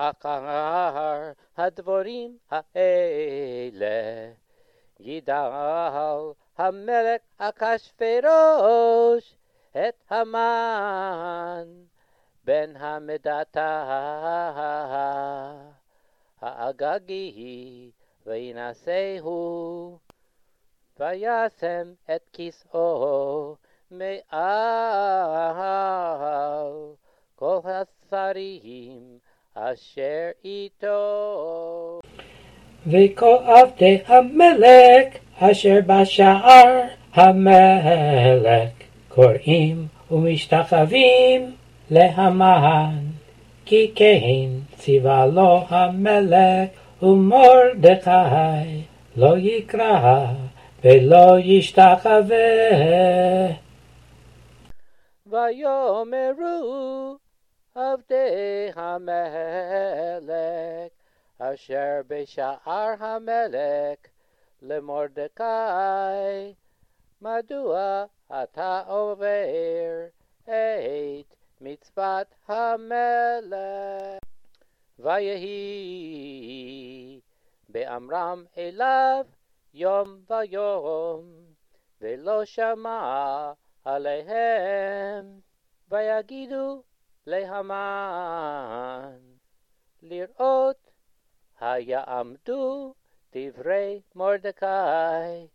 אחר הדבורים האלה ידל המלך אחשורוש את המן בן המדתה האגגי וינשאהו וישם את כסאו מעל כל השרים אשר איתו. וכל עבדי המלך אשר בשער המלך קוראים ומשתחווים להמן כי כן ציווה לו המלך ומרדכי לא יקרא ולא ישתחווה. ויאמרו עבדי המלך אשר בשער המלך למרדכי מדוע אתה עובר את מצוות המלך? ויהי באמרם אליו יום ויום ולא שמע עליהם ויגידו להמן לראות היעמדו דברי מרדכי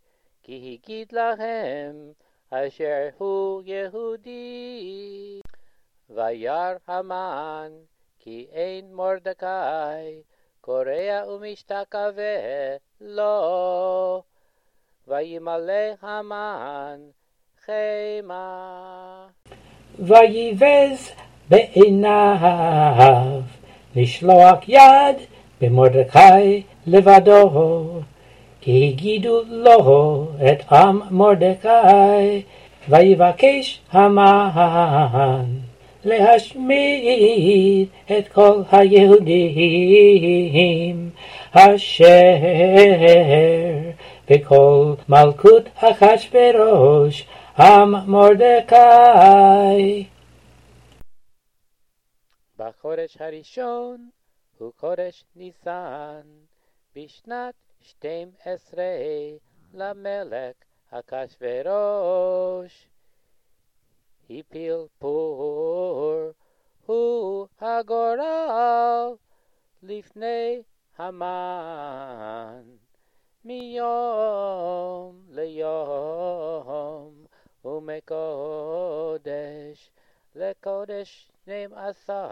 כי הגיד להם אשר הוא יהודי וירא המן כי אין מרדכי קורע ומשתחווה לו וימלא המן חמא ויבז בעיניו לשלוח יד במרדכי לבדו כי הגידו לו את עם מרדכי ויבקש המן להשמיד את כל היהודים אשר בכל מלכות אחשורוש עם מרדכי. בחודש הראשון הוא חודש ניסן, בשנת שתים עשרה למלך אחשורוש. הפיל פור הוא הגורל לפני המן מיום ליום ומקודש לקודש עשר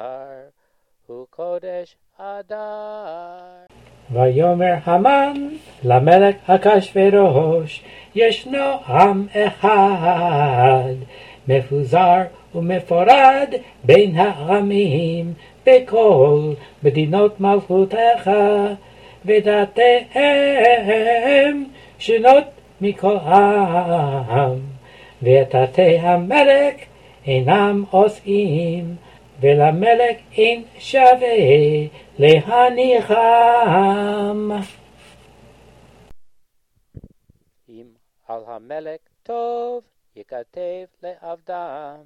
הוא קודש אדר. ויאמר המן למלך אחשורוש ישנו עם אחד מפוזר ומפורד בין העמים בכל מדינות מלכותך ודתיהם שונות מכל עם ודתי המלך אינם עושים ולמלך אין שווה להניחם. אם על המלך טוב יכתב לעבדם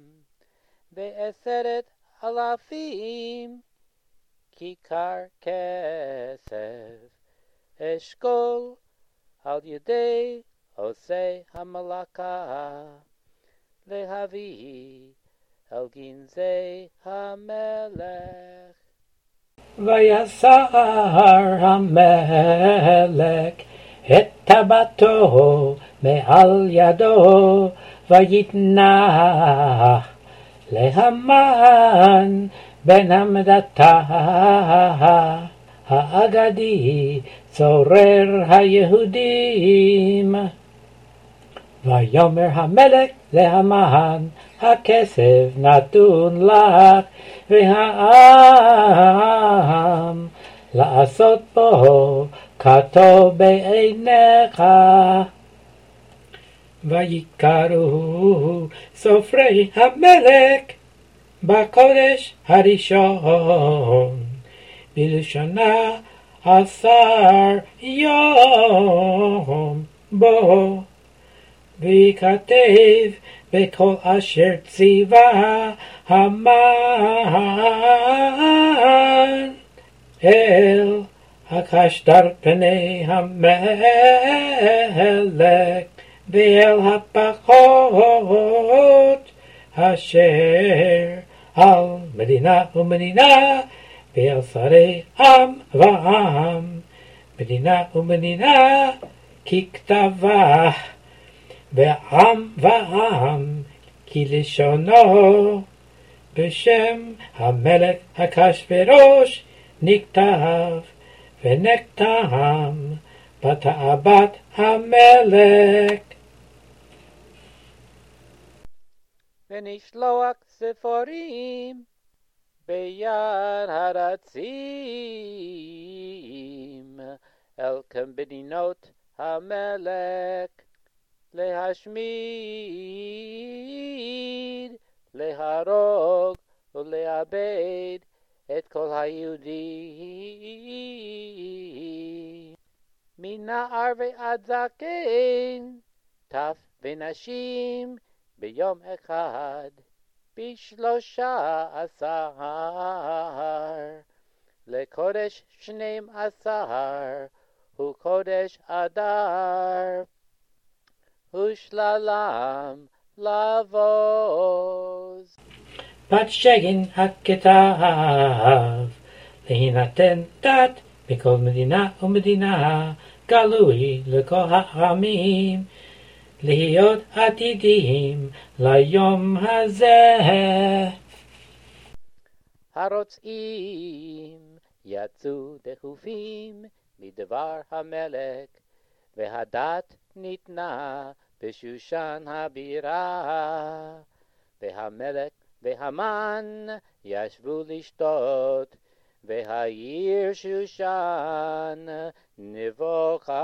בעשרת אלפים כיכר כסף אשכול על ידי עושי המלאכה להביא אל גנזי המלך. ויסר המלך את טבעתו מעל ידו ויתנח להמן בן המדתה האגדי צורר היהודים. ויאמר המלך להמן הכסף נתון לך והעם לעשות בו כטוב בעיניך. ויקראו סופרי המלך בקודש הראשון בלשונה עשר יום בו ויכתב בכל אשר ציווה המן אל הקשדר פני המלך ואל הפחות אשר על מדינה ומדינה ואל שרי עם ועם מדינה ומדינה ככתבה ועם ועם כי לשונו בשם המלך הקשברוש נכתב ונקטם בתאוות המלך. ונשלוח ספורים ביד הרצים אל כמדינות המלך להשמיד, להרוג ולאבד את כל היהודים. מנער ועד זקן, טף ונשים ביום אחד, בשלושה עשר, לקודש שנים עשר, הוא קודש אדר, ושללם לבוז. בת שגן הכתב, להינתן דת בכל מדינה ומדינה, גלוי לכל העמים, להיות עתידים ליום הזה. הרוצים יצאו דחופים מדבר המלך, והדת ניתנה בשושן הבירה. והמלך והמן ישבו לשתות, והעיר שושן נבוכה.